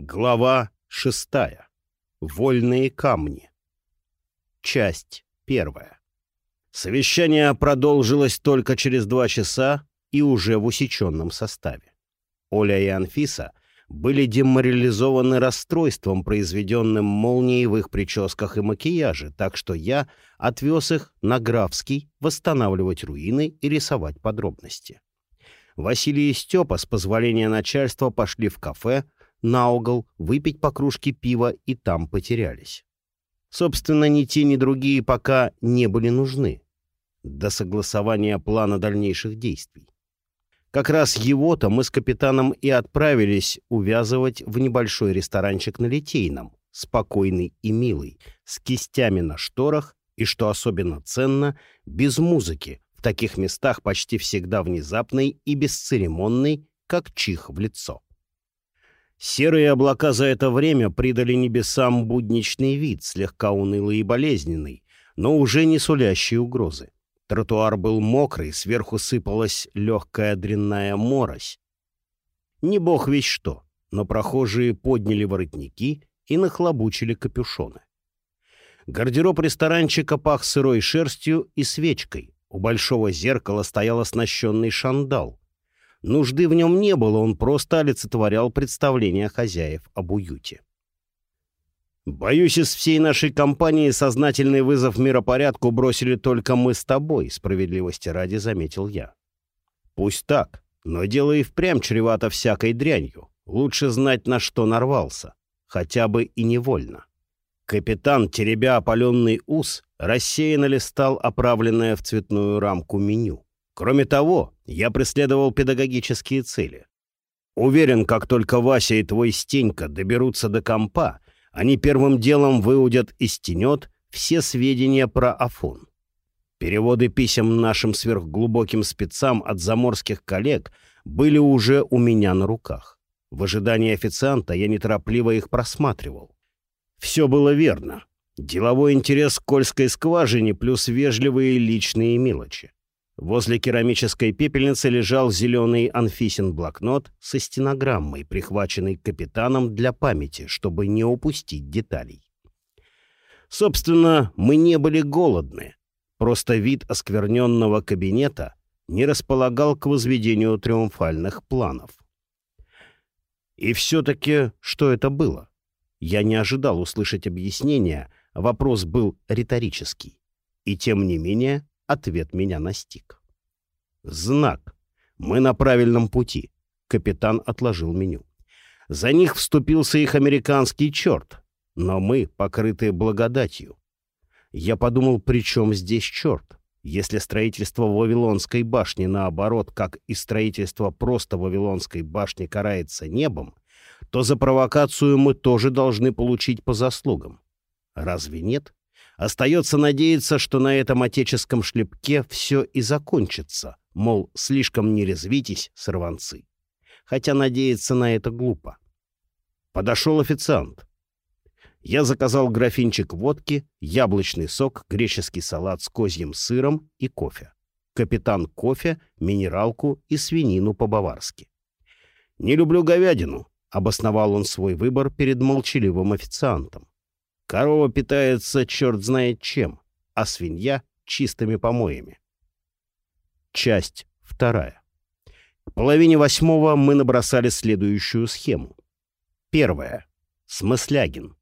Глава шестая. Вольные камни. Часть первая. Совещание продолжилось только через два часа и уже в усеченном составе. Оля и Анфиса были деморализованы расстройством, произведенным молнией в их прическах и макияже, так что я отвез их на Графский восстанавливать руины и рисовать подробности. Василий и Степа с позволения начальства пошли в кафе, на угол, выпить по кружке пива и там потерялись. Собственно, ни те, ни другие пока не были нужны до согласования плана дальнейших действий. Как раз его-то мы с капитаном и отправились увязывать в небольшой ресторанчик на Литейном, спокойный и милый, с кистями на шторах и, что особенно ценно, без музыки, в таких местах почти всегда внезапной и бесцеремонной, как чих в лицо. Серые облака за это время придали небесам будничный вид, слегка унылый и болезненный, но уже не сулящий угрозы. Тротуар был мокрый, сверху сыпалась легкая дрянная морось. Не бог весь что, но прохожие подняли воротники и нахлобучили капюшоны. Гардероб ресторанчика пах сырой шерстью и свечкой. У большого зеркала стоял оснащенный шандал. Нужды в нем не было, он просто олицетворял представление хозяев об уюте. «Боюсь, из всей нашей компании сознательный вызов миропорядку бросили только мы с тобой», — справедливости ради заметил я. «Пусть так, но дело и впрямь чревато всякой дрянью. Лучше знать, на что нарвался, хотя бы и невольно». Капитан, теребя опаленный ус, рассеянно листал оправленное в цветную рамку меню. Кроме того, я преследовал педагогические цели. Уверен, как только Вася и твой Стенька доберутся до компа, они первым делом выудят из тенет все сведения про Афон. Переводы писем нашим сверхглубоким спецам от заморских коллег были уже у меня на руках. В ожидании официанта я неторопливо их просматривал. Все было верно. Деловой интерес к Кольской скважине плюс вежливые личные мелочи. Возле керамической пепельницы лежал зеленый Анфисин блокнот со стенограммой, прихваченный капитаном для памяти, чтобы не упустить деталей. Собственно, мы не были голодны. Просто вид оскверненного кабинета не располагал к возведению триумфальных планов. И все-таки что это было? Я не ожидал услышать объяснения, вопрос был риторический. И тем не менее Ответ меня настиг. Знак. Мы на правильном пути. Капитан отложил меню. За них вступился их американский черт, но мы покрыты благодатью. Я подумал, при чем здесь черт? Если строительство Вавилонской башни, наоборот, как и строительство просто Вавилонской башни карается небом, то за провокацию мы тоже должны получить по заслугам. Разве нет? Остается надеяться, что на этом отеческом шлепке все и закончится, мол, слишком не резвитесь, сорванцы. Хотя надеяться на это глупо. Подошел официант. Я заказал графинчик водки, яблочный сок, греческий салат с козьим сыром и кофе. Капитан кофе, минералку и свинину по-баварски. «Не люблю говядину», — обосновал он свой выбор перед молчаливым официантом. Корова питается черт знает чем, а свинья — чистыми помоями. Часть вторая. К половине восьмого мы набросали следующую схему. Первая. Смыслягин.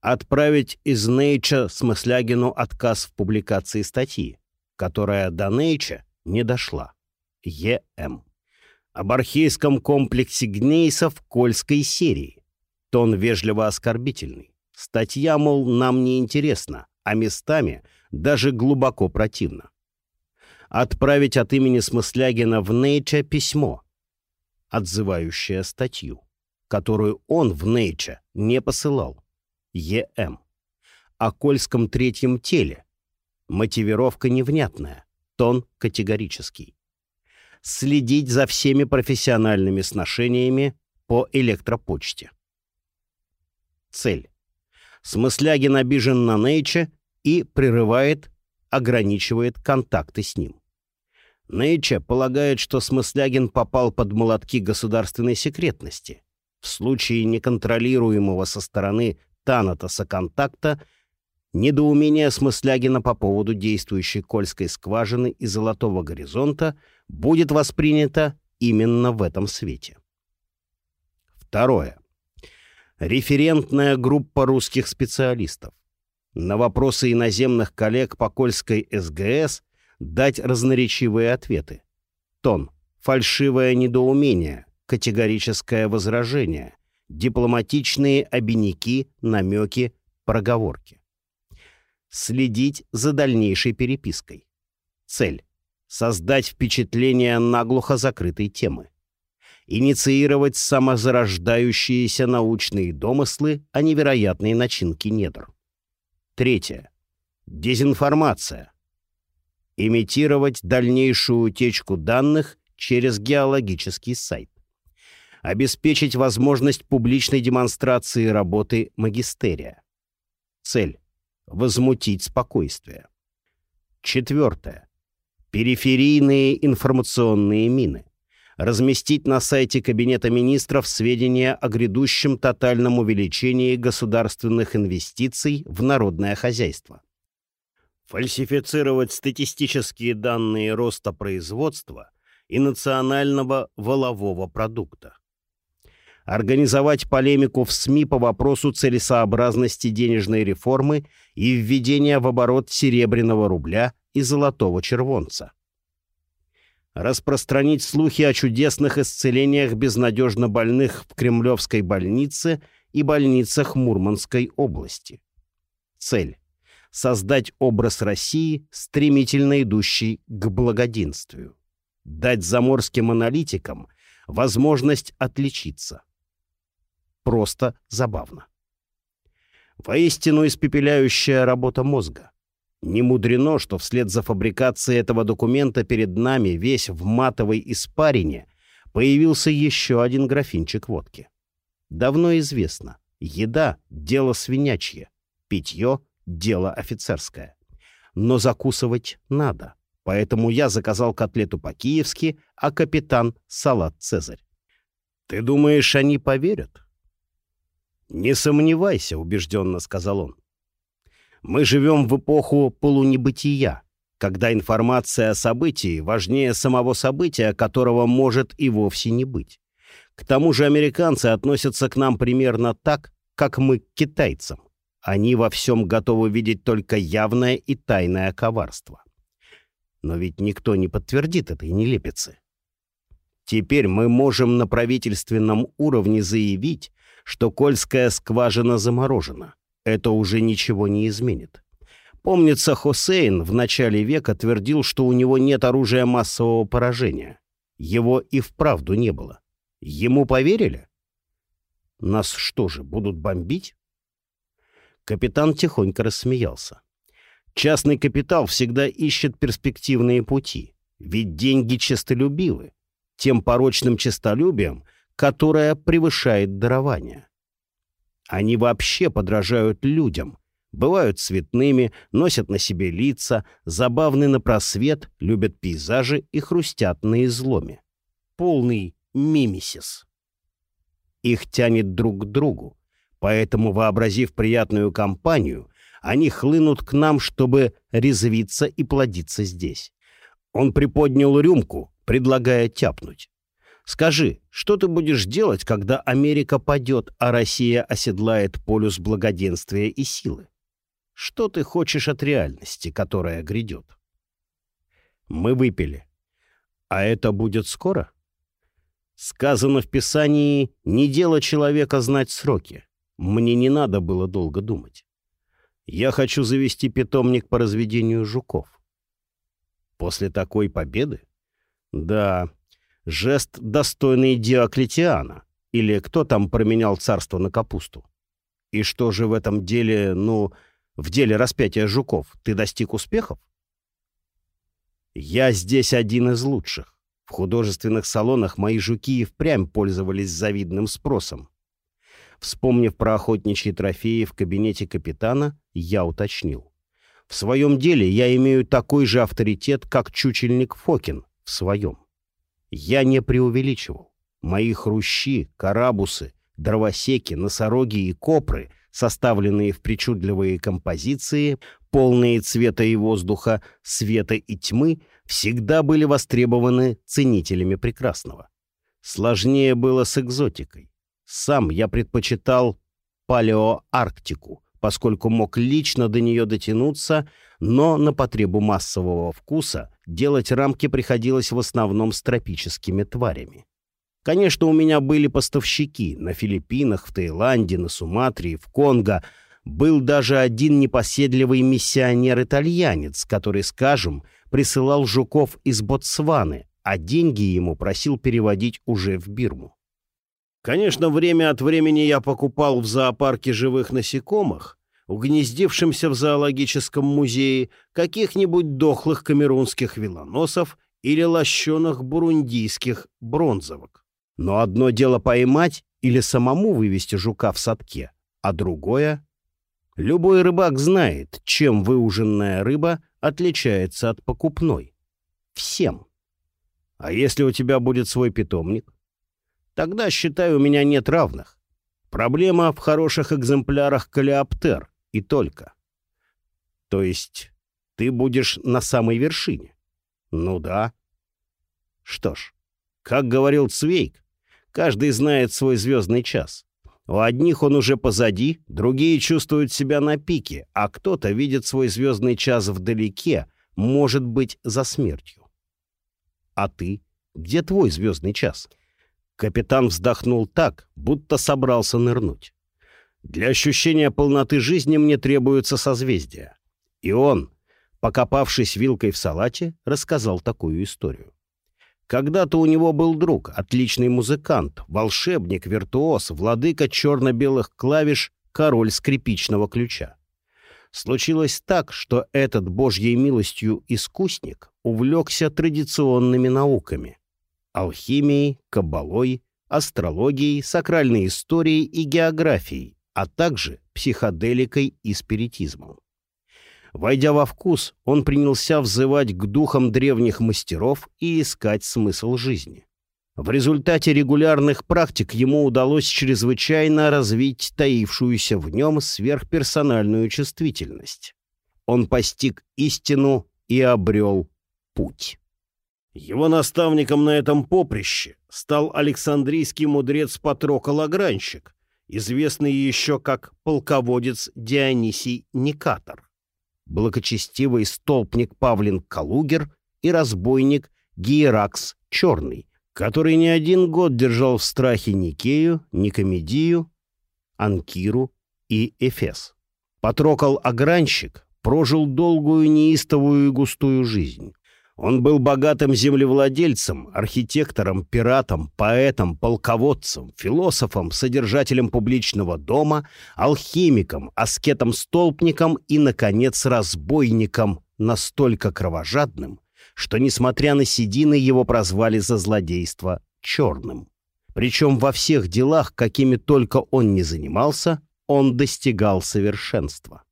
Отправить из Нейча Смыслягину отказ в публикации статьи, которая до Нейча не дошла. Е.М. Об архейском комплексе гнейсов Кольской серии. Тон вежливо оскорбительный. Статья, мол, нам не интересна, а местами даже глубоко противна. Отправить от имени Смыслягина в Нейча письмо, отзывающее статью, которую он в Нейча не посылал. Е.М. О Кольском третьем теле. Мотивировка невнятная, тон категорический. Следить за всеми профессиональными сношениями по электропочте. Цель Смыслягин обижен на Нейча и прерывает, ограничивает контакты с ним. Нейча полагает, что Смыслягин попал под молотки государственной секретности. В случае неконтролируемого со стороны Танатоса контакта недоумение Смыслягина по поводу действующей Кольской скважины и Золотого горизонта будет воспринято именно в этом свете. Второе. Референтная группа русских специалистов. На вопросы иноземных коллег по Кольской СГС дать разноречивые ответы. Тон. Фальшивое недоумение, категорическое возражение, дипломатичные обиняки, намеки, проговорки. Следить за дальнейшей перепиской. Цель. Создать впечатление наглухо закрытой темы. Инициировать самозарождающиеся научные домыслы о невероятной начинке недр. Третье. Дезинформация. Имитировать дальнейшую утечку данных через геологический сайт обеспечить возможность публичной демонстрации работы магистерия. Цель — возмутить спокойствие. Четвертое. Периферийные информационные мины. Разместить на сайте Кабинета министров сведения о грядущем тотальном увеличении государственных инвестиций в народное хозяйство. Фальсифицировать статистические данные роста производства и национального волового продукта организовать полемику в СМИ по вопросу целесообразности денежной реформы и введения в оборот серебряного рубля и золотого червонца. Распространить слухи о чудесных исцелениях безнадежно больных в Кремлевской больнице и больницах Мурманской области. Цель — создать образ России, стремительно идущий к благоденствию. Дать заморским аналитикам возможность отличиться — просто забавно. Воистину испепеляющая работа мозга. Не мудрено, что вслед за фабрикацией этого документа перед нами весь в матовой испарине появился еще один графинчик водки. Давно известно, еда — дело свинячье, питье — дело офицерское. Но закусывать надо, поэтому я заказал котлету по-киевски, а капитан — салат «Цезарь». Ты думаешь, они поверят? «Не сомневайся», — убежденно сказал он. «Мы живем в эпоху полунебытия, когда информация о событии важнее самого события, которого может и вовсе не быть. К тому же американцы относятся к нам примерно так, как мы к китайцам. Они во всем готовы видеть только явное и тайное коварство. Но ведь никто не подтвердит этой нелепицы. Теперь мы можем на правительственном уровне заявить, что Кольская скважина заморожена. Это уже ничего не изменит. Помнится, Хусейн в начале века твердил, что у него нет оружия массового поражения. Его и вправду не было. Ему поверили? Нас что же, будут бомбить? Капитан тихонько рассмеялся. Частный капитал всегда ищет перспективные пути, ведь деньги честолюбивы. Тем порочным честолюбием, которая превышает дарование. Они вообще подражают людям, бывают цветными, носят на себе лица, забавны на просвет, любят пейзажи и хрустят на изломе. Полный мимисис. Их тянет друг к другу, поэтому, вообразив приятную компанию, они хлынут к нам, чтобы резвиться и плодиться здесь. Он приподнял рюмку, предлагая тяпнуть. Скажи, что ты будешь делать, когда Америка падет, а Россия оседлает полюс благоденствия и силы? Что ты хочешь от реальности, которая грядет? Мы выпили. А это будет скоро? Сказано в Писании «не дело человека знать сроки». Мне не надо было долго думать. Я хочу завести питомник по разведению жуков. После такой победы? Да, Жест, достойный Диоклетиана. Или кто там променял царство на капусту? И что же в этом деле, ну, в деле распятия жуков, ты достиг успехов? Я здесь один из лучших. В художественных салонах мои жуки и впрямь пользовались завидным спросом. Вспомнив про охотничьи трофеи в кабинете капитана, я уточнил. В своем деле я имею такой же авторитет, как чучельник Фокин в своем. Я не преувеличивал. Мои хрущи, карабусы, дровосеки, носороги и копры, составленные в причудливые композиции, полные цвета и воздуха, света и тьмы, всегда были востребованы ценителями прекрасного. Сложнее было с экзотикой. Сам я предпочитал палеоарктику, поскольку мог лично до нее дотянуться, но на потребу массового вкуса делать рамки приходилось в основном с тропическими тварями. Конечно, у меня были поставщики на Филиппинах, в Таиланде, на Суматре, в Конго. Был даже один непоседливый миссионер-итальянец, который, скажем, присылал жуков из Ботсваны, а деньги ему просил переводить уже в Бирму. Конечно, время от времени я покупал в зоопарке живых насекомых, угнездившимся в зоологическом музее, каких-нибудь дохлых камерунских вилоносов или лощеных бурундийских бронзовок. Но одно дело поймать или самому вывести жука в садке, а другое... Любой рыбак знает, чем выуженная рыба отличается от покупной. Всем. А если у тебя будет свой питомник? Тогда, считай, у меня нет равных. Проблема в хороших экземплярах калиоптер и только. То есть ты будешь на самой вершине? Ну да. Что ж, как говорил Цвейк, Каждый знает свой звездный час. У одних он уже позади, другие чувствуют себя на пике, а кто-то видит свой звездный час вдалеке, может быть, за смертью. А ты? Где твой звездный час? Капитан вздохнул так, будто собрался нырнуть. Для ощущения полноты жизни мне требуется созвездие. И он, покопавшись вилкой в салате, рассказал такую историю. Когда-то у него был друг, отличный музыкант, волшебник, виртуоз, владыка черно-белых клавиш, король скрипичного ключа. Случилось так, что этот божьей милостью искусник увлекся традиционными науками — алхимией, кабалой, астрологией, сакральной историей и географией, а также психоделикой и спиритизмом. Войдя во вкус, он принялся взывать к духам древних мастеров и искать смысл жизни. В результате регулярных практик ему удалось чрезвычайно развить таившуюся в нем сверхперсональную чувствительность. Он постиг истину и обрел путь. Его наставником на этом поприще стал Александрийский мудрец Патрокол-Огранщик, известный еще как полководец Дионисий Никатор благочестивый столпник Павлин Калугер и разбойник Гиеракс Черный, который не один год держал в страхе Никею, Никомедию, Анкиру и Эфес. Патрокол-огранщик прожил долгую, неистовую и густую жизнь. Он был богатым землевладельцем, архитектором, пиратом, поэтом, полководцем, философом, содержателем публичного дома, алхимиком, аскетом-столпником и, наконец, разбойником, настолько кровожадным, что, несмотря на седины, его прозвали за злодейство «черным». Причем во всех делах, какими только он не занимался, он достигал совершенства.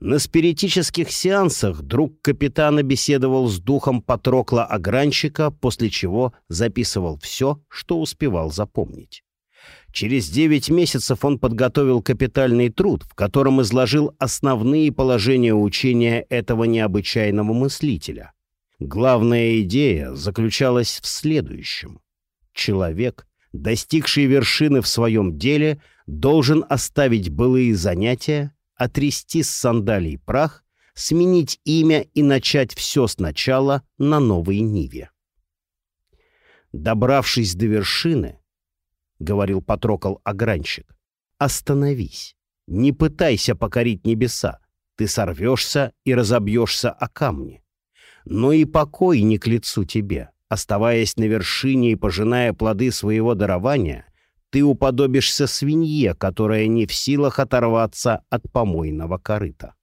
На спиритических сеансах друг капитана беседовал с духом Патрокла-огранщика, после чего записывал все, что успевал запомнить. Через девять месяцев он подготовил капитальный труд, в котором изложил основные положения учения этого необычайного мыслителя. Главная идея заключалась в следующем. Человек, достигший вершины в своем деле, должен оставить былые занятия, отрясти с сандалий прах, сменить имя и начать все сначала на новой ниве. «Добравшись до вершины, — говорил Патрокол огранщик, — остановись, не пытайся покорить небеса, ты сорвешься и разобьешься о камни. Но и покой не к лицу тебе, оставаясь на вершине и пожиная плоды своего дарования, ты уподобишься свинье, которая не в силах оторваться от помойного корыта.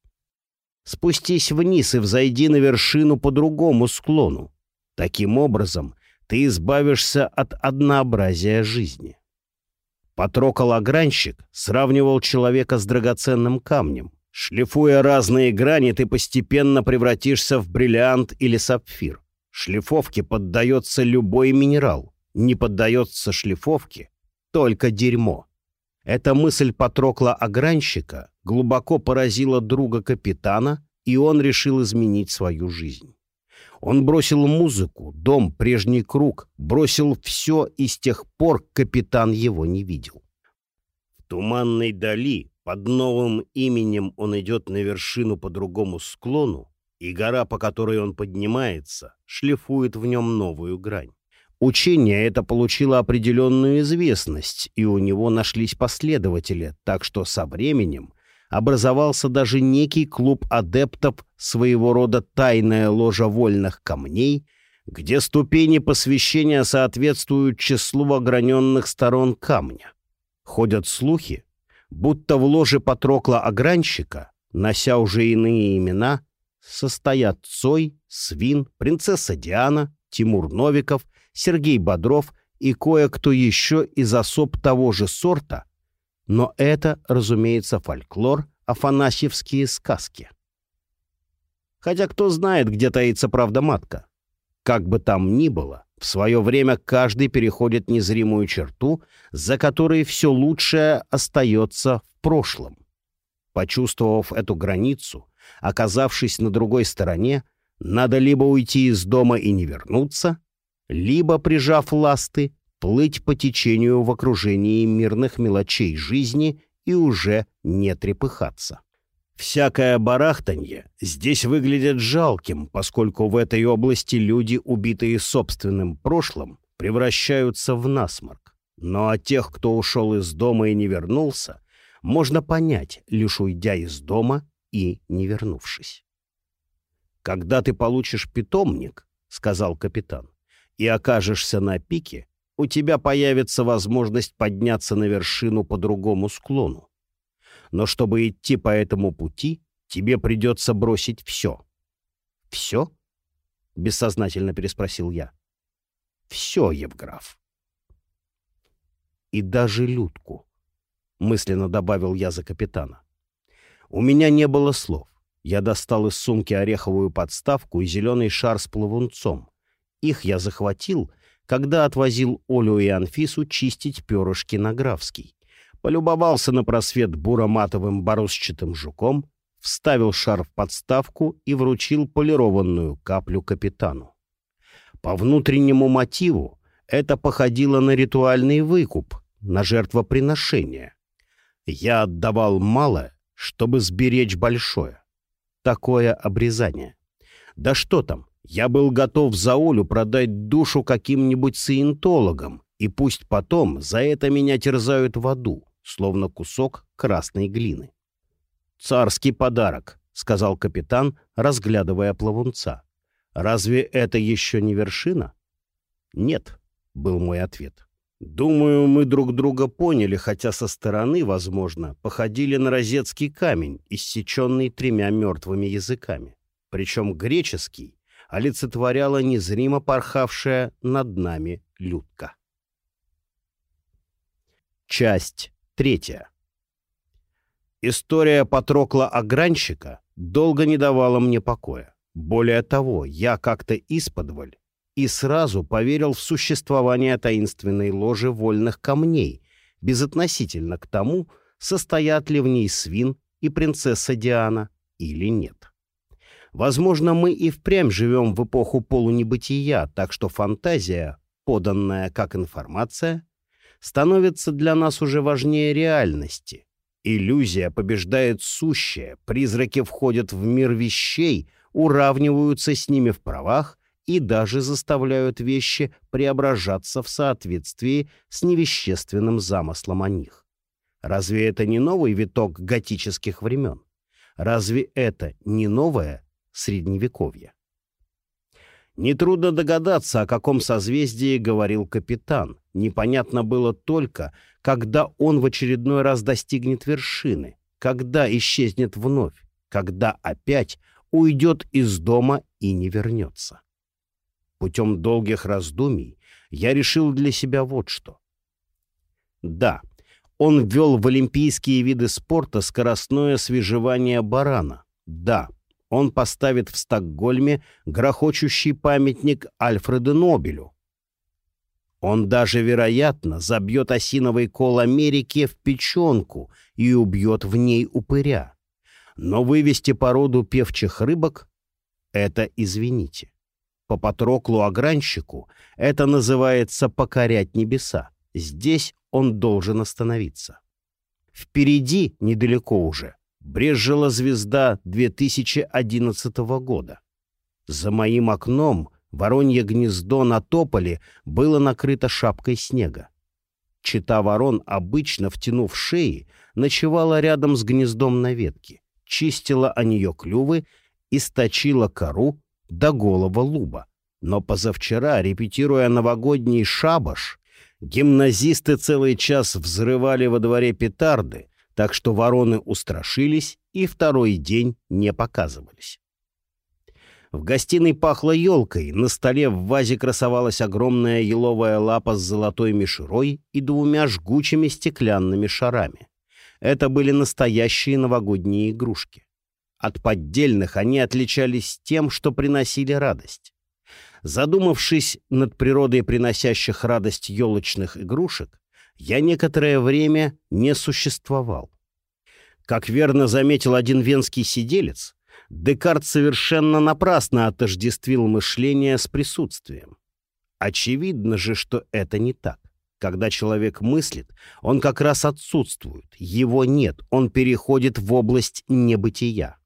Спустись вниз и взойди на вершину по другому склону. Таким образом, ты избавишься от однообразия жизни. Патрокол-огранщик сравнивал человека с драгоценным камнем. Шлифуя разные грани, ты постепенно превратишься в бриллиант или сапфир. Шлифовке поддается любой минерал. Не поддается шлифовке только дерьмо. Эта мысль Патрокла Огранщика глубоко поразила друга капитана, и он решил изменить свою жизнь. Он бросил музыку, дом, прежний круг, бросил все, и с тех пор капитан его не видел. В туманной дали под новым именем он идет на вершину по другому склону, и гора, по которой он поднимается, шлифует в нем новую грань. Учение это получило определенную известность, и у него нашлись последователи, так что со временем образовался даже некий клуб адептов, своего рода тайная ложа вольных камней, где ступени посвящения соответствуют числу ограненных сторон камня. Ходят слухи, будто в ложе Патрокла Огранщика, нося уже иные имена, состоят Цой, Свин, принцесса Диана, Тимур Новиков, Сергей Бодров и кое-кто еще из особ того же сорта, но это, разумеется, фольклор, афанасьевские сказки. Хотя кто знает, где таится правда матка. Как бы там ни было, в свое время каждый переходит незримую черту, за которой все лучшее остается в прошлом. Почувствовав эту границу, оказавшись на другой стороне, надо либо уйти из дома и не вернуться, либо, прижав ласты, плыть по течению в окружении мирных мелочей жизни и уже не трепыхаться. Всякое барахтанье здесь выглядит жалким, поскольку в этой области люди, убитые собственным прошлым, превращаются в насморк. Но от тех, кто ушел из дома и не вернулся, можно понять, лишь уйдя из дома и не вернувшись. «Когда ты получишь питомник, — сказал капитан, — и окажешься на пике, у тебя появится возможность подняться на вершину по другому склону. Но чтобы идти по этому пути, тебе придется бросить все. «Все?» — бессознательно переспросил я. «Все, Евграф». «И даже Людку», — мысленно добавил я за капитана. У меня не было слов. Я достал из сумки ореховую подставку и зеленый шар с плавунцом. Их я захватил, когда отвозил Олю и Анфису чистить перышки на Графский. Полюбовался на просвет буроматовым борозчатым жуком, вставил шар в подставку и вручил полированную каплю капитану. По внутреннему мотиву это походило на ритуальный выкуп, на жертвоприношение. Я отдавал малое, чтобы сберечь большое. Такое обрезание. Да что там, я был готов за Олю продать душу каким-нибудь саентологам, и пусть потом за это меня терзают в аду, словно кусок красной глины. «Царский подарок», — сказал капитан, разглядывая плавунца. «Разве это еще не вершина?» «Нет», — был мой ответ. Думаю, мы друг друга поняли, хотя со стороны, возможно, походили на розетский камень, иссеченный тремя мертвыми языками. Причем греческий олицетворяла незримо порхавшая над нами людка. Часть третья. История Патрокла Огранщика долго не давала мне покоя. Более того, я как-то исподволь и сразу поверил в существование таинственной ложи вольных камней, безотносительно к тому, состоят ли в ней свин и принцесса Диана или нет. Возможно, мы и впрямь живем в эпоху полунебытия, так что фантазия, поданная как информация, становится для нас уже важнее реальности. Иллюзия побеждает сущее, призраки входят в мир вещей, уравниваются с ними в правах и даже заставляют вещи преображаться в соответствии с невещественным замыслом о них. Разве это не новый виток готических времен? Разве это не новое средневековье? Нетрудно догадаться, о каком созвездии говорил капитан. Непонятно было только, когда он в очередной раз достигнет вершины, когда исчезнет вновь, когда опять уйдет из дома и не вернется. Путем долгих раздумий я решил для себя вот что. Да, он ввел в олимпийские виды спорта скоростное свежевание барана. Да, он поставит в Стокгольме грохочущий памятник Альфреду Нобелю. Он даже, вероятно, забьет осиновый кол Америки в печенку и убьет в ней упыря. Но вывести породу певчих рыбок — это извините. По Патроклу-огранщику это называется покорять небеса. Здесь он должен остановиться. Впереди, недалеко уже, брежила звезда 2011 года. За моим окном воронье гнездо на тополе было накрыто шапкой снега. Чита ворон, обычно втянув шеи, ночевала рядом с гнездом на ветке, чистила о нее клювы и сточила кору до голого луба. Но позавчера, репетируя новогодний шабаш, гимназисты целый час взрывали во дворе петарды, так что вороны устрашились и второй день не показывались. В гостиной пахло елкой, на столе в вазе красовалась огромная еловая лапа с золотой мишурой и двумя жгучими стеклянными шарами. Это были настоящие новогодние игрушки. От поддельных они отличались тем, что приносили радость. Задумавшись над природой приносящих радость елочных игрушек, я некоторое время не существовал. Как верно заметил один венский сиделец, Декарт совершенно напрасно отождествил мышление с присутствием. Очевидно же, что это не так. Когда человек мыслит, он как раз отсутствует, его нет, он переходит в область небытия.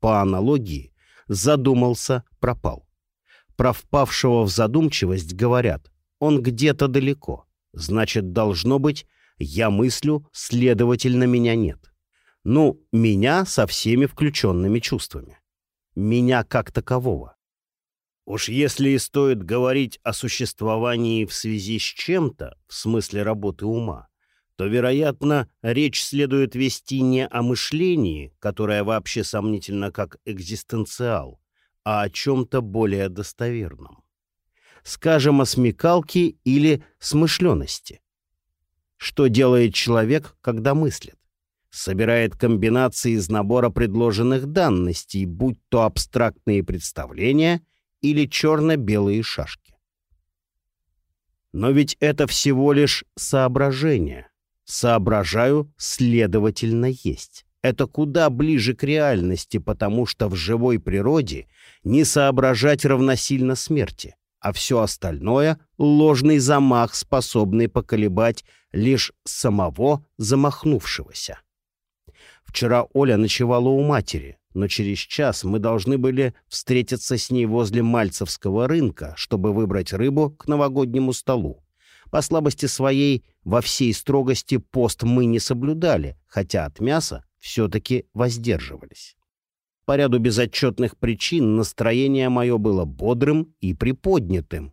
По аналогии, задумался, пропал. Про впавшего в задумчивость говорят, он где-то далеко. Значит, должно быть, я мыслю, следовательно, меня нет. Ну, меня со всеми включенными чувствами. Меня как такового. Уж если и стоит говорить о существовании в связи с чем-то, в смысле работы ума, то, вероятно, речь следует вести не о мышлении, которое вообще сомнительно как экзистенциал, а о чем-то более достоверном. Скажем, о смекалке или смышленности. Что делает человек, когда мыслит? собирает комбинации из набора предложенных данностей, будь то абстрактные представления или черно-белые шашки. Но ведь это всего лишь соображение. Соображаю, следовательно, есть. Это куда ближе к реальности, потому что в живой природе не соображать равносильно смерти, а все остальное — ложный замах, способный поколебать лишь самого замахнувшегося. Вчера Оля ночевала у матери, но через час мы должны были встретиться с ней возле Мальцевского рынка, чтобы выбрать рыбу к новогоднему столу. По слабости своей, во всей строгости пост мы не соблюдали, хотя от мяса все-таки воздерживались. По ряду безотчетных причин настроение мое было бодрым и приподнятым.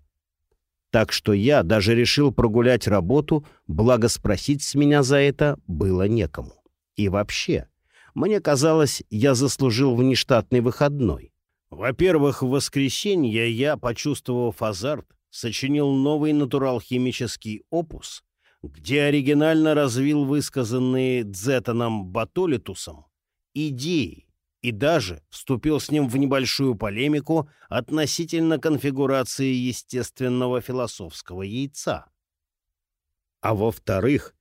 Так что я даже решил прогулять работу, благо спросить с меня за это было некому. И вообще, мне казалось, я заслужил внештатный выходной. Во-первых, в воскресенье я, почувствовав азарт, сочинил новый натурал-химический опус, где оригинально развил высказанные Дзетоном Батолитусом идеи и даже вступил с ним в небольшую полемику относительно конфигурации естественного философского яйца. А во-вторых,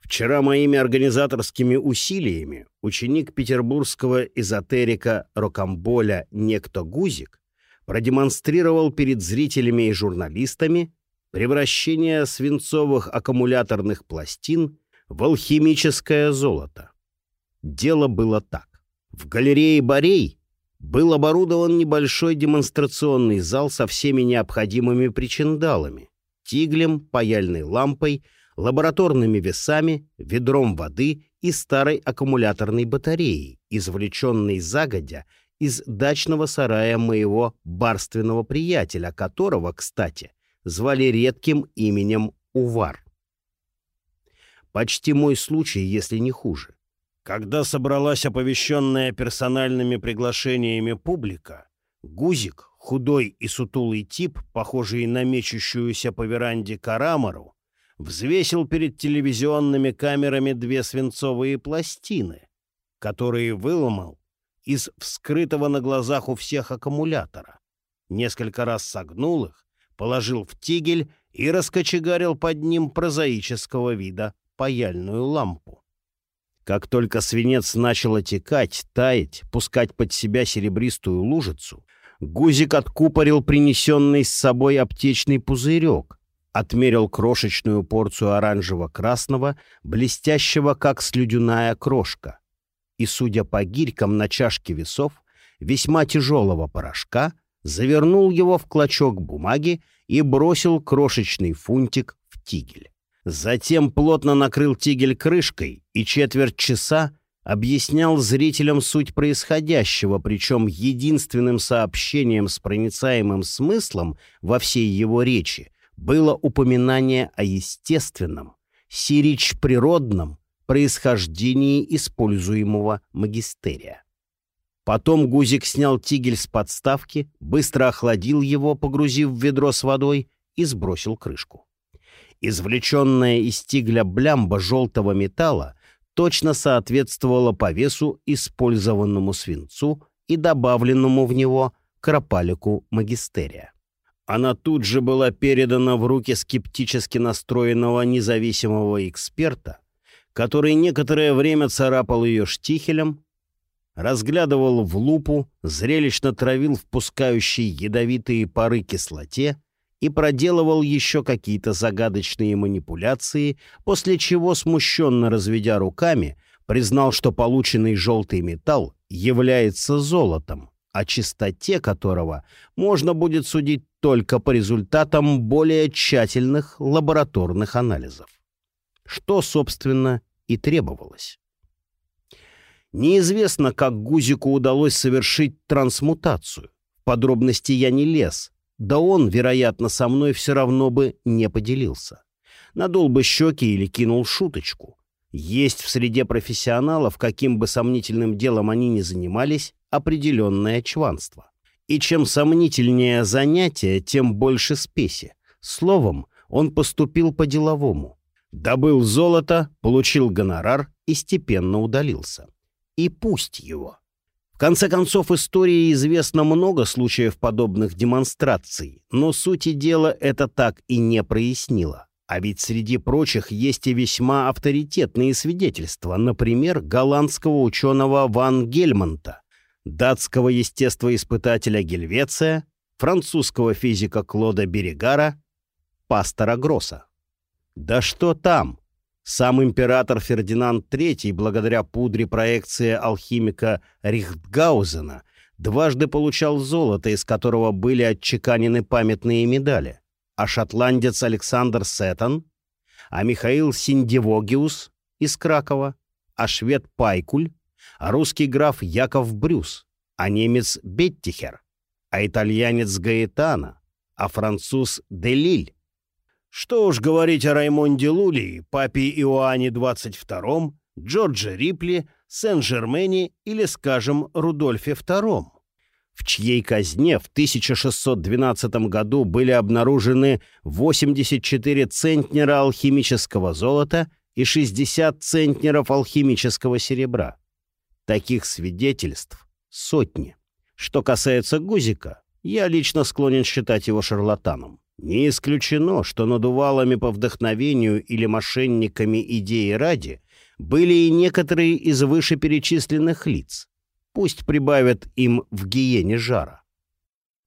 Вчера моими организаторскими усилиями ученик петербургского эзотерика Рокамболя Некто Гузик продемонстрировал перед зрителями и журналистами превращение свинцовых аккумуляторных пластин в алхимическое золото. Дело было так. В галерее Борей был оборудован небольшой демонстрационный зал со всеми необходимыми причиндалами, тиглем, паяльной лампой — лабораторными весами, ведром воды и старой аккумуляторной батареей, извлеченной загодя из дачного сарая моего барственного приятеля, которого, кстати, звали редким именем Увар. Почти мой случай, если не хуже. Когда собралась оповещенная персональными приглашениями публика, Гузик, худой и сутулый тип, похожий на мечущуюся по веранде Карамару, взвесил перед телевизионными камерами две свинцовые пластины, которые выломал из вскрытого на глазах у всех аккумулятора. Несколько раз согнул их, положил в тигель и раскочегарил под ним прозаического вида паяльную лампу. Как только свинец начал отекать, таять, пускать под себя серебристую лужицу, Гузик откупорил принесенный с собой аптечный пузырек, отмерил крошечную порцию оранжево-красного, блестящего, как слюдяная крошка, и, судя по гирькам на чашке весов, весьма тяжелого порошка, завернул его в клочок бумаги и бросил крошечный фунтик в тигель. Затем плотно накрыл тигель крышкой и четверть часа объяснял зрителям суть происходящего, причем единственным сообщением с проницаемым смыслом во всей его речи было упоминание о естественном, сирич природном происхождении используемого магистерия. Потом Гузик снял тигель с подставки, быстро охладил его, погрузив в ведро с водой, и сбросил крышку. Извлеченная из тигля блямба желтого металла точно соответствовала по весу использованному свинцу и добавленному в него кропалику магистерия. Она тут же была передана в руки скептически настроенного независимого эксперта, который некоторое время царапал ее штихелем, разглядывал в лупу, зрелищно травил впускающие ядовитые пары кислоте и проделывал еще какие-то загадочные манипуляции, после чего, смущенно разведя руками, признал, что полученный желтый металл является золотом, о чистоте которого можно будет судить только по результатам более тщательных лабораторных анализов. Что, собственно, и требовалось. Неизвестно, как Гузику удалось совершить трансмутацию. В подробности я не лез, да он, вероятно, со мной все равно бы не поделился. Надул бы щеки или кинул шуточку. Есть в среде профессионалов, каким бы сомнительным делом они ни занимались, определенное чванство. И чем сомнительнее занятие, тем больше спеси. Словом, он поступил по-деловому. Добыл золото, получил гонорар и степенно удалился и пусть его. В конце концов, истории известно много случаев подобных демонстраций, но сути дела это так и не прояснило. А ведь среди прочих есть и весьма авторитетные свидетельства, например, голландского ученого Ван Гельмонта, датского естествоиспытателя Гельвеция, французского физика Клода Берегара, пастора Гросса. Да что там, сам император Фердинанд III, благодаря пудре проекции алхимика Рихтгаузена, дважды получал золото, из которого были отчеканены памятные медали, а шотландец Александр Сеттон, а Михаил Синдивогиус из Кракова, а швед Пайкуль, а русский граф Яков Брюс, а немец Беттихер, а итальянец Гаэтана, а француз Делиль, что уж говорить о Раймонде Лулии, папе Иоанне XXII, Джордже Рипли, Сен-Жермене или, скажем, Рудольфе II, в чьей казне в 1612 году были обнаружены 84 центнера алхимического золота и 60 центнеров алхимического серебра. Таких свидетельств сотни. Что касается Гузика, я лично склонен считать его шарлатаном. Не исключено, что надувалами по вдохновению или мошенниками идеи ради были и некоторые из вышеперечисленных лиц. Пусть прибавят им в гиене жара.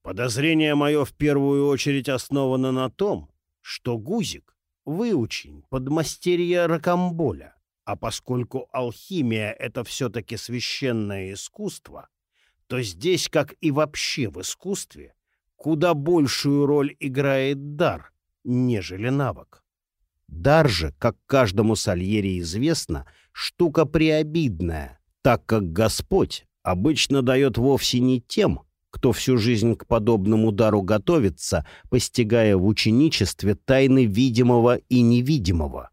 Подозрение мое в первую очередь основано на том, что Гузик — выучень подмастерья Ракамболя, а поскольку алхимия — это все-таки священное искусство, то здесь, как и вообще в искусстве, куда большую роль играет дар, нежели навык. Дар же, как каждому сальере известно, штука преобидная, так как Господь обычно дает вовсе не тем, кто всю жизнь к подобному дару готовится, постигая в ученичестве тайны видимого и невидимого,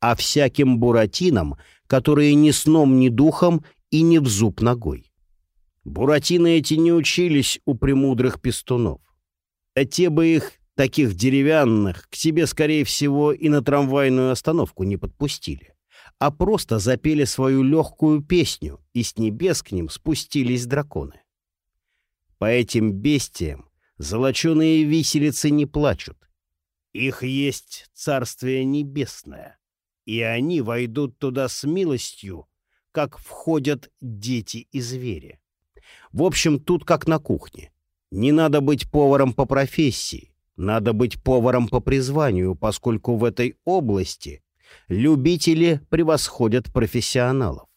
а всяким буратинам, которые ни сном, ни духом и ни в зуб ногой. Буратино эти не учились у премудрых пестунов. А те бы их, таких деревянных, к себе, скорее всего, и на трамвайную остановку не подпустили, а просто запели свою легкую песню, и с небес к ним спустились драконы. По этим бестиям золоченые виселицы не плачут. Их есть Царствие Небесное, и они войдут туда с милостью, как входят дети и звери. В общем, тут как на кухне. Не надо быть поваром по профессии, надо быть поваром по призванию, поскольку в этой области любители превосходят профессионалов.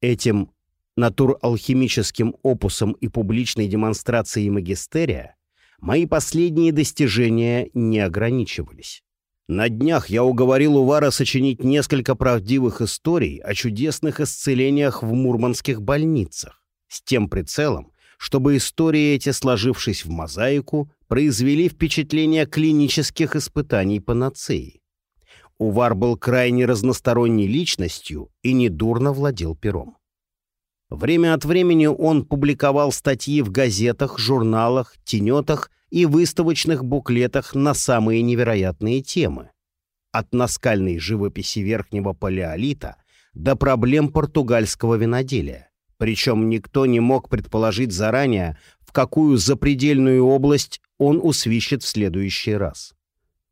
Этим натуралхимическим опусом и публичной демонстрацией магистерия мои последние достижения не ограничивались. На днях я уговорил Увара сочинить несколько правдивых историй о чудесных исцелениях в мурманских больницах, с тем прицелом, чтобы истории эти, сложившись в мозаику, произвели впечатление клинических испытаний панацеи. Увар был крайне разносторонней личностью и недурно владел пером. Время от времени он публиковал статьи в газетах, журналах, тенетах и выставочных буклетах на самые невероятные темы. От наскальной живописи верхнего палеолита до проблем португальского виноделия. Причем никто не мог предположить заранее, в какую запредельную область он усвищет в следующий раз.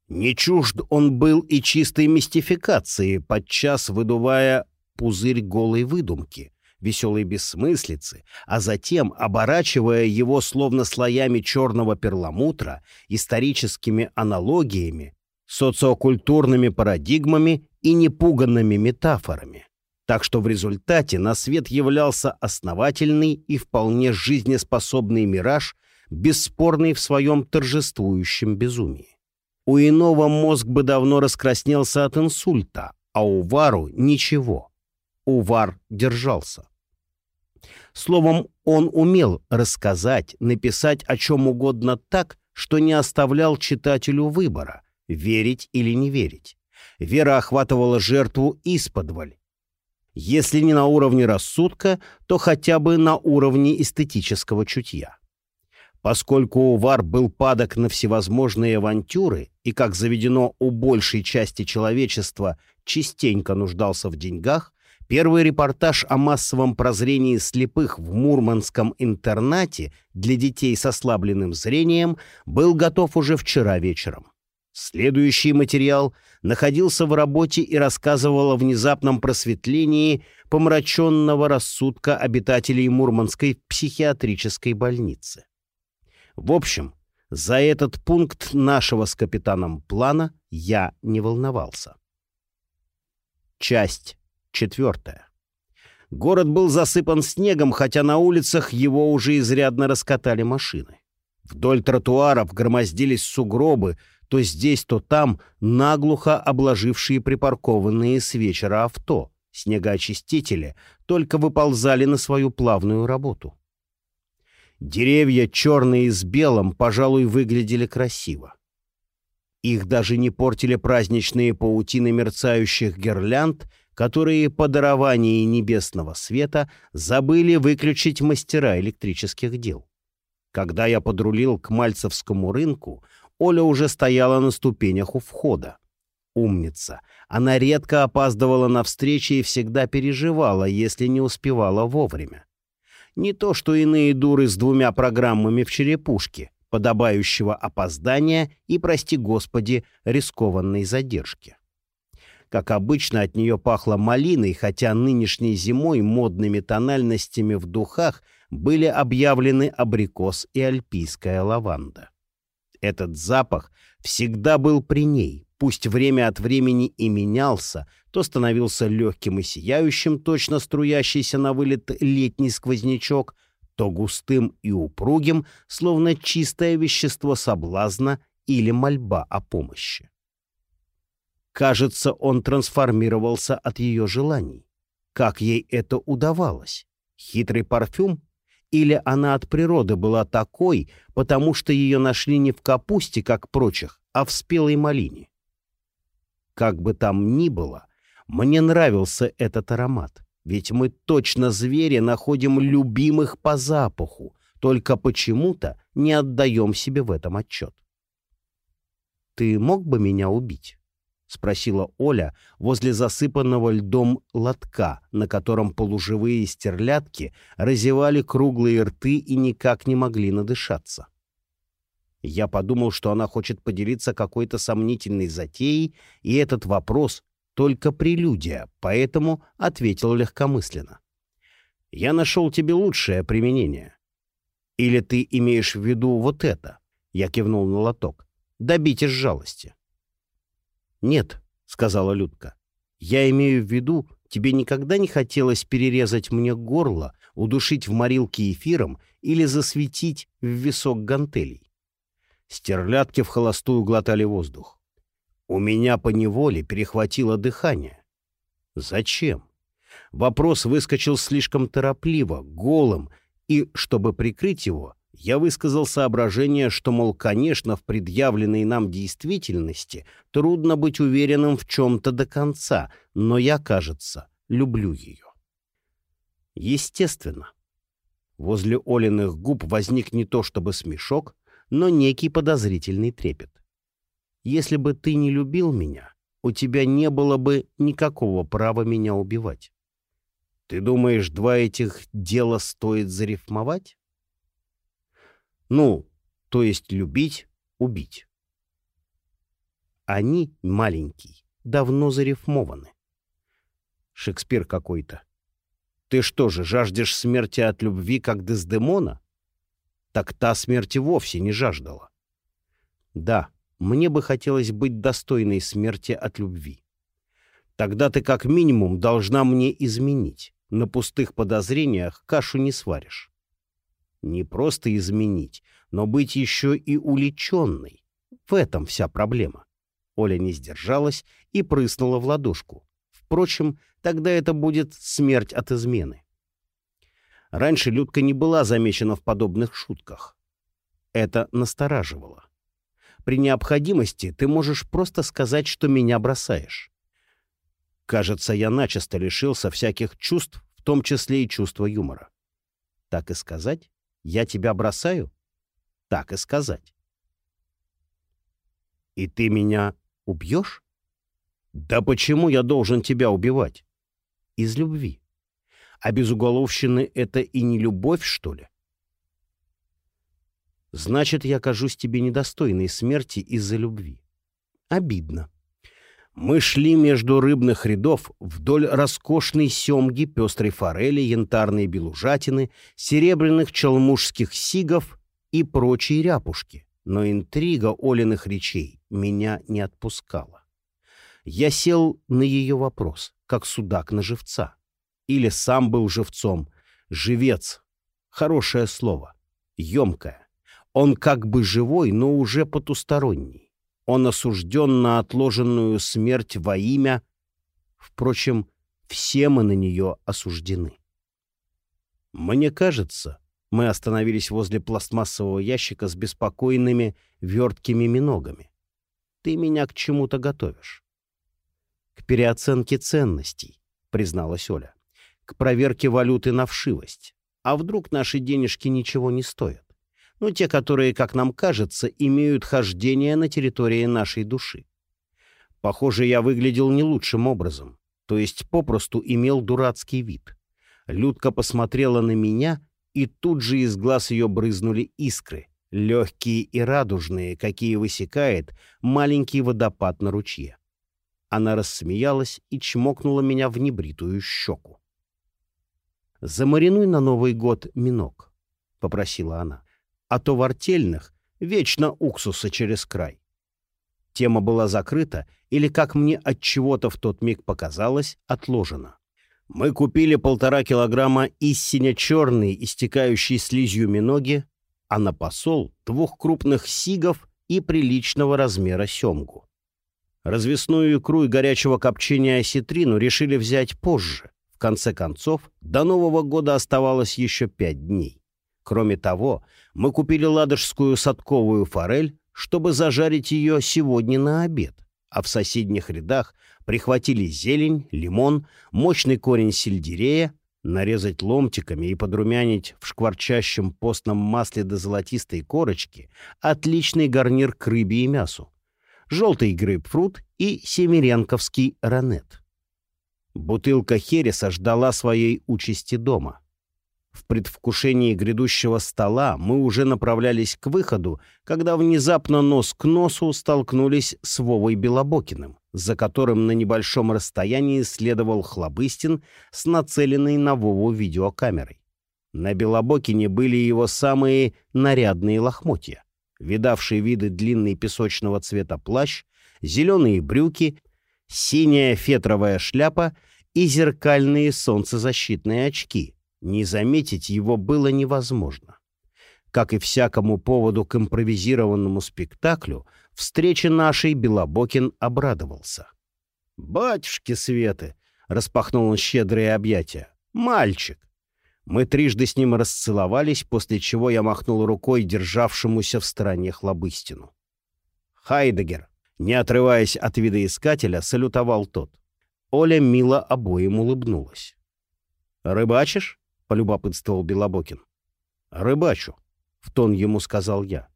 Не чужд он был и чистой мистификации, подчас выдувая пузырь голой выдумки, веселой бессмыслицы, а затем оборачивая его словно слоями черного перламутра, историческими аналогиями, социокультурными парадигмами и непуганными метафорами. Так что в результате на свет являлся основательный и вполне жизнеспособный мираж, бесспорный в своем торжествующем безумии. У иного мозг бы давно раскраснелся от инсульта, а у Вару ничего. Увар держался. Словом, он умел рассказать, написать о чем угодно так, что не оставлял читателю выбора — верить или не верить. Вера охватывала жертву исподволь. Если не на уровне рассудка, то хотя бы на уровне эстетического чутья. Поскольку Увар был падок на всевозможные авантюры и, как заведено у большей части человечества, частенько нуждался в деньгах, Первый репортаж о массовом прозрении слепых в мурманском интернате для детей с ослабленным зрением был готов уже вчера вечером. Следующий материал находился в работе и рассказывал о внезапном просветлении помраченного рассудка обитателей Мурманской психиатрической больницы. В общем, за этот пункт нашего с капитаном плана я не волновался. Часть Четвертое. Город был засыпан снегом, хотя на улицах его уже изрядно раскатали машины. Вдоль тротуаров громоздились сугробы, то здесь, то там, наглухо обложившие припаркованные с вечера авто. Снегоочистители только выползали на свою плавную работу. Деревья, черные с белым, пожалуй, выглядели красиво. Их даже не портили праздничные паутины мерцающих гирлянд которые по даровании небесного света забыли выключить мастера электрических дел. Когда я подрулил к Мальцевскому рынку, Оля уже стояла на ступенях у входа. Умница. Она редко опаздывала на встречи и всегда переживала, если не успевала вовремя. Не то, что иные дуры с двумя программами в черепушке, подобающего опоздания и, прости господи, рискованной задержки. Как обычно, от нее пахло малиной, хотя нынешней зимой модными тональностями в духах были объявлены абрикос и альпийская лаванда. Этот запах всегда был при ней, пусть время от времени и менялся, то становился легким и сияющим, точно струящийся на вылет летний сквознячок, то густым и упругим, словно чистое вещество соблазна или мольба о помощи. Кажется, он трансформировался от ее желаний. Как ей это удавалось? Хитрый парфюм? Или она от природы была такой, потому что ее нашли не в капусте, как прочих, а в спелой малине? Как бы там ни было, мне нравился этот аромат, ведь мы точно звери находим любимых по запаху, только почему-то не отдаем себе в этом отчет. «Ты мог бы меня убить?» — спросила Оля возле засыпанного льдом лотка, на котором полуживые стерлядки разевали круглые рты и никак не могли надышаться. Я подумал, что она хочет поделиться какой-то сомнительной затеей, и этот вопрос — только прелюдия, поэтому ответил легкомысленно. «Я нашел тебе лучшее применение. Или ты имеешь в виду вот это?» — я кивнул на лоток. «Добить из жалости». «Нет», — сказала Людка. «Я имею в виду, тебе никогда не хотелось перерезать мне горло, удушить в морилке эфиром или засветить в висок гантелей?» Стерлядки в холостую глотали воздух. У меня по неволе перехватило дыхание. Зачем? Вопрос выскочил слишком торопливо, голым, и, чтобы прикрыть его, я высказал соображение, что, мол, конечно, в предъявленной нам действительности трудно быть уверенным в чем-то до конца, но я, кажется, люблю ее. Естественно. Возле Олиных губ возник не то чтобы смешок, но некий подозрительный трепет. Если бы ты не любил меня, у тебя не было бы никакого права меня убивать. Ты думаешь, два этих дела стоит зарифмовать? Ну, то есть любить, убить. Они, маленький, давно зарифмованы. Шекспир какой-то. Ты что же, жаждешь смерти от любви, как Дездемона? так та смерти вовсе не жаждала. Да, мне бы хотелось быть достойной смерти от любви. Тогда ты как минимум должна мне изменить. На пустых подозрениях кашу не сваришь. Не просто изменить, но быть еще и уличенной. В этом вся проблема. Оля не сдержалась и прыснула в ладошку. Впрочем, тогда это будет смерть от измены. Раньше Людка не была замечена в подобных шутках. Это настораживало. При необходимости ты можешь просто сказать, что меня бросаешь. Кажется, я начисто лишился всяких чувств, в том числе и чувства юмора. Так и сказать? Я тебя бросаю? Так и сказать. И ты меня убьешь? Да почему я должен тебя убивать? Из любви. А без уголовщины это и не любовь, что ли? Значит, я кажусь тебе недостойной смерти из-за любви. Обидно. Мы шли между рыбных рядов вдоль роскошной семги, пестрой форели, янтарной белужатины, серебряных челмушских сигов и прочей ряпушки. Но интрига Олиных речей меня не отпускала. Я сел на ее вопрос, как судак на живца или сам был живцом. Живец. Хорошее слово. Емкое. Он как бы живой, но уже потусторонний. Он осужден на отложенную смерть во имя... Впрочем, все мы на нее осуждены. Мне кажется, мы остановились возле пластмассового ящика с беспокойными верткими миногами. Ты меня к чему-то готовишь. К переоценке ценностей, призналась Оля к проверке валюты на вшивость. А вдруг наши денежки ничего не стоят? Ну, те, которые, как нам кажется, имеют хождение на территории нашей души. Похоже, я выглядел не лучшим образом, то есть попросту имел дурацкий вид. Людка посмотрела на меня, и тут же из глаз ее брызнули искры, легкие и радужные, какие высекает маленький водопад на ручье. Она рассмеялась и чмокнула меня в небритую щеку. «Замаринуй на Новый год минок», — попросила она. «А то в артельных вечно уксуса через край». Тема была закрыта или, как мне от чего-то в тот миг показалось, отложена. Мы купили полтора килограмма истинно черной, истекающей слизью миноги, а на посол двух крупных сигов и приличного размера семгу. Развесную икру и горячего копчения осетрину решили взять позже, конце концов, до Нового года оставалось еще пять дней. Кроме того, мы купили ладожскую садковую форель, чтобы зажарить ее сегодня на обед, а в соседних рядах прихватили зелень, лимон, мощный корень сельдерея, нарезать ломтиками и подрумянить в шкварчащем постном масле до золотистой корочки отличный гарнир к рыбе и мясу, желтый грейпфрут и семиренковский ранет. Бутылка Хереса ждала своей участи дома. В предвкушении грядущего стола мы уже направлялись к выходу, когда внезапно нос к носу столкнулись с Вовой Белобокиным, за которым на небольшом расстоянии следовал Хлобыстин с нацеленной на Вову видеокамерой. На Белобокине были его самые нарядные лохмотья, видавшие виды длинный песочного цвета плащ, зеленые брюки, синяя фетровая шляпа и зеркальные солнцезащитные очки — не заметить его было невозможно. Как и всякому поводу к импровизированному спектаклю, встрече нашей Белобокин обрадовался. «Батюшки Светы!» — распахнул он щедрые объятия. «Мальчик!» Мы трижды с ним расцеловались, после чего я махнул рукой державшемуся в стороне хлобыстину. «Хайдегер!» — не отрываясь от видоискателя, салютовал тот. Оля мило обоим улыбнулась. «Рыбачишь?» Полюбопытствовал Белобокин. «Рыбачу», — в тон ему сказал я.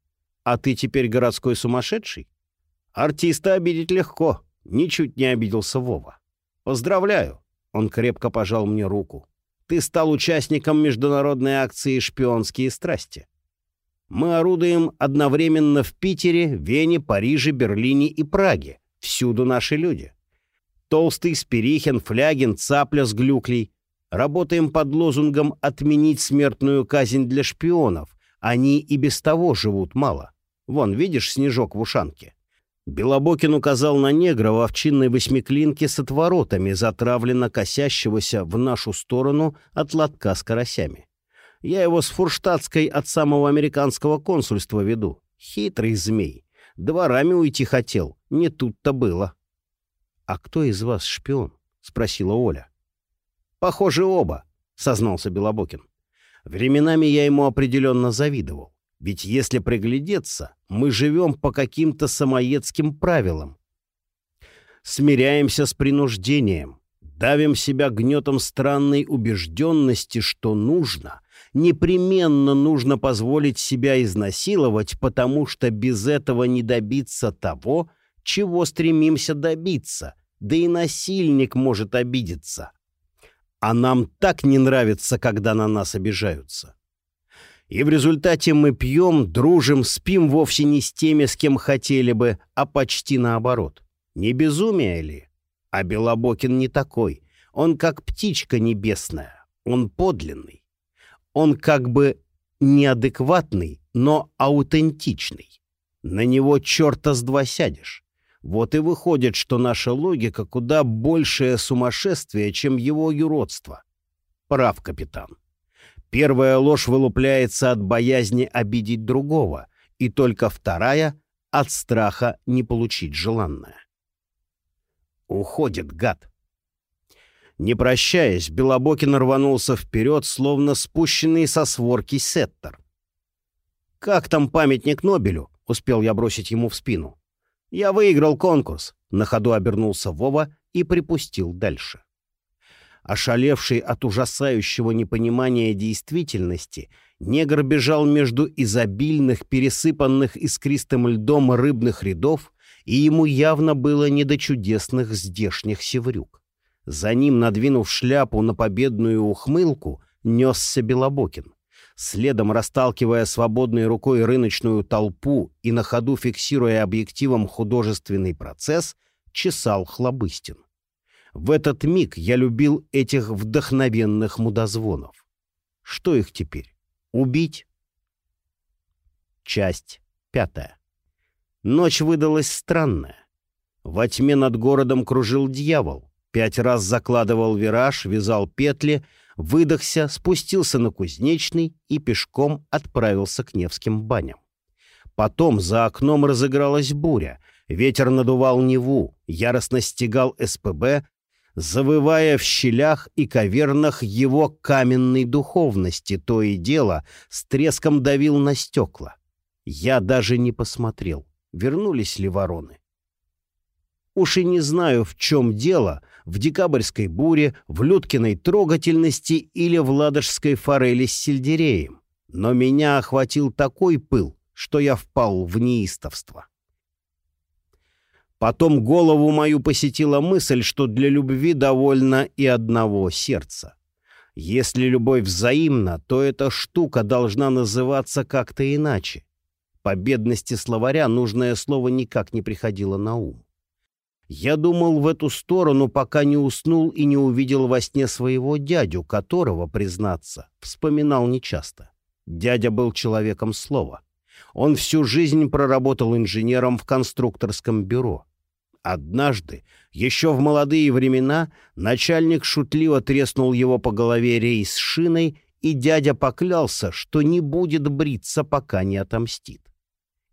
«А ты теперь городской сумасшедший?» «Артиста обидеть легко», — ничуть не обиделся Вова. «Поздравляю», — он крепко пожал мне руку. «Ты стал участником международной акции «Шпионские страсти». Мы орудуем одновременно в Питере, Вене, Париже, Берлине и Праге. Всюду наши люди. Толстый, Спирихин, Флягин, Цапля с Глюклей, Работаем под лозунгом «отменить смертную казнь для шпионов». Они и без того живут мало. Вон, видишь снежок в ушанке? Белобокин указал на негра в овчинной восьмиклинке с отворотами, затравленно косящегося в нашу сторону от лотка с карасями. Я его с фурштадтской от самого американского консульства веду. Хитрый змей. Дворами уйти хотел. Не тут-то было. — А кто из вас шпион? — спросила Оля. «Похоже, оба», — сознался Белобокин. «Временами я ему определенно завидовал. Ведь если приглядеться, мы живем по каким-то самоедским правилам. Смиряемся с принуждением, давим себя гнетом странной убежденности, что нужно, непременно нужно позволить себя изнасиловать, потому что без этого не добиться того, чего стремимся добиться, да и насильник может обидеться. А нам так не нравится, когда на нас обижаются. И в результате мы пьем, дружим, спим вовсе не с теми, с кем хотели бы, а почти наоборот. Не безумие ли? А Белобокин не такой. Он как птичка небесная. Он подлинный. Он как бы неадекватный, но аутентичный. На него черта с два сядешь. Вот и выходит, что наша логика куда большее сумасшествие, чем его юродство. Прав, капитан. Первая ложь вылупляется от боязни обидеть другого, и только вторая — от страха не получить желанное. Уходит гад. Не прощаясь, Белобокин рванулся вперед, словно спущенный со сворки сеттер. «Как там памятник Нобелю?» — успел я бросить ему в спину. «Я выиграл конкурс», — на ходу обернулся Вова и припустил дальше. Ошалевший от ужасающего непонимания действительности, негр бежал между изобильных, пересыпанных искристым льдом рыбных рядов, и ему явно было не до чудесных здешних севрюк. За ним, надвинув шляпу на победную ухмылку, несся Белобокин следом расталкивая свободной рукой рыночную толпу и на ходу фиксируя объективом художественный процесс, чесал Хлобыстин. В этот миг я любил этих вдохновенных мудозвонов. Что их теперь? Убить? Часть пятая. Ночь выдалась странная. Во тьме над городом кружил дьявол, пять раз закладывал вираж, вязал петли — выдохся, спустился на Кузнечный и пешком отправился к Невским баням. Потом за окном разыгралась буря, ветер надувал Неву, яростно стегал СПБ, завывая в щелях и кавернах его каменной духовности, то и дело с треском давил на стекла. Я даже не посмотрел, вернулись ли вороны. Уж и не знаю, в чем дело, в декабрьской буре, в Людкиной трогательности или в ладожской форели с сельдереем. Но меня охватил такой пыл, что я впал в неистовство. Потом голову мою посетила мысль, что для любви довольно и одного сердца. Если любовь взаимна, то эта штука должна называться как-то иначе. По бедности словаря нужное слово никак не приходило на ум. Я думал в эту сторону, пока не уснул и не увидел во сне своего дядю, которого, признаться, вспоминал нечасто. Дядя был человеком слова. Он всю жизнь проработал инженером в конструкторском бюро. Однажды, еще в молодые времена, начальник шутливо треснул его по голове рейс шиной, и дядя поклялся, что не будет бриться, пока не отомстит.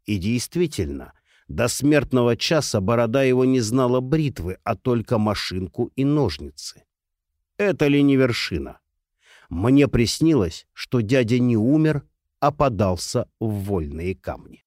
И действительно, до смертного часа борода его не знала бритвы, а только машинку и ножницы. Это ли не вершина? Мне приснилось, что дядя не умер, а подался в вольные камни.